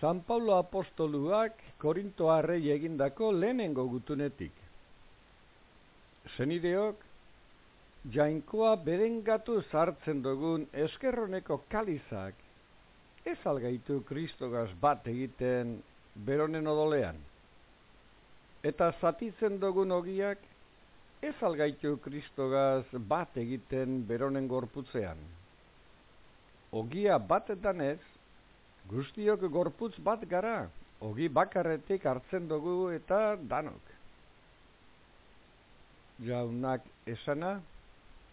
San Paulo apostoluak Korintoarrei egindako lehenengo gutunetik. Zenideok, jainkoa berengatu zartzen dugun eskerroneko kalizak, ez algaitu kristogaz bat egiten beronen odolean. Eta zatitzen dugun ogiak, ez algaitu kristogaz bat egiten beronen gorputzean. Ogia batetan ez, Guztiok gorputz bat gara, ogi bakarretik hartzen dugu eta danok. Jaunak esana,